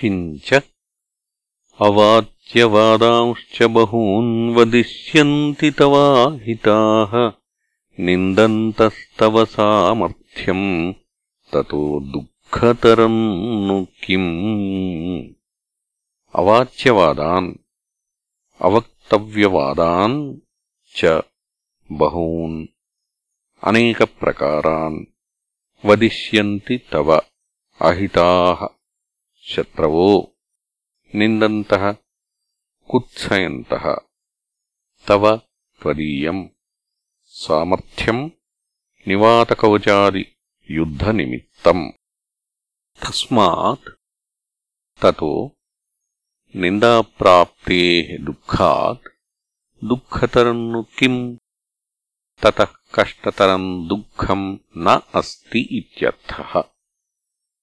किञ्च अवाच्यवादांश्च बहून् वदिष्यन्ति तवाहिताः निन्दन्तस्तव सामर्थ्यम् ततो दुःखतरम् नु किम् अवाच्यवादान् अवक्तव्यवादान् च बहून् अनेकप्रकारान् वदिष्यन्ति तव శత్రవో నిందంత కుత్సయంత తవ త్వదీయం సామర్థ్యం నివాతకవచాది యుద్ధనిమిత్తం. తస్మాత్ తతో నిందాప్రాప్తే దుఃఖాత్ దుఃఖతరం ను కిం? తత కష్టతరం దుఃఖం న అస్తి ఇత్యర్థః.